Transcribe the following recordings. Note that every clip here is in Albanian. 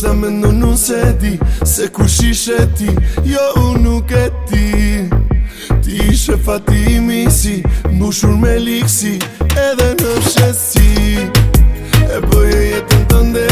ndoshta me në se di Se ku shishe ti, jo unë nuk e ti Ti ishe fatimi si, mbushur me liksi Edhe në fshesi E bëje jetën të ndërë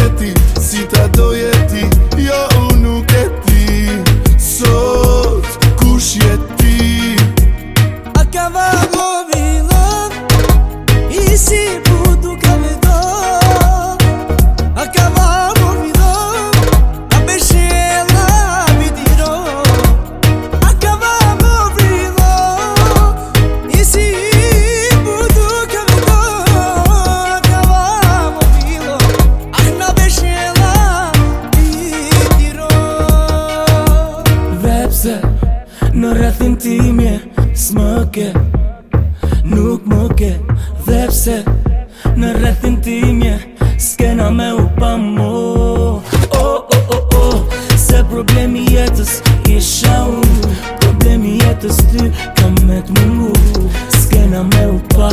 sepse Në rrethin timje s'më ke Nuk më ke dhe pse Në rrethin timje s'kena me u pa mu Oh, oh, oh, Se problemi jetës isha unë Problemi jetës ty kam me t'mungu S'kena me u pa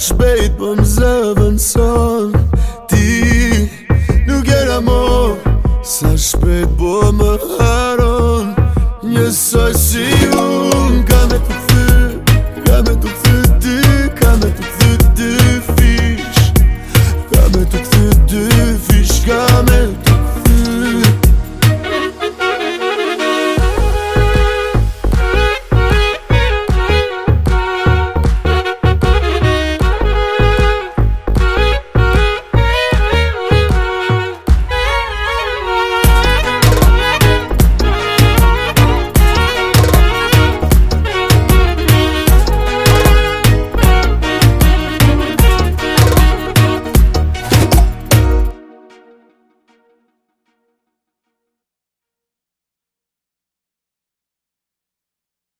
shpejt për po më zëvën son Ti nuk e ramo Sa shpejt për më haron Njësaj si unë kam e të fërë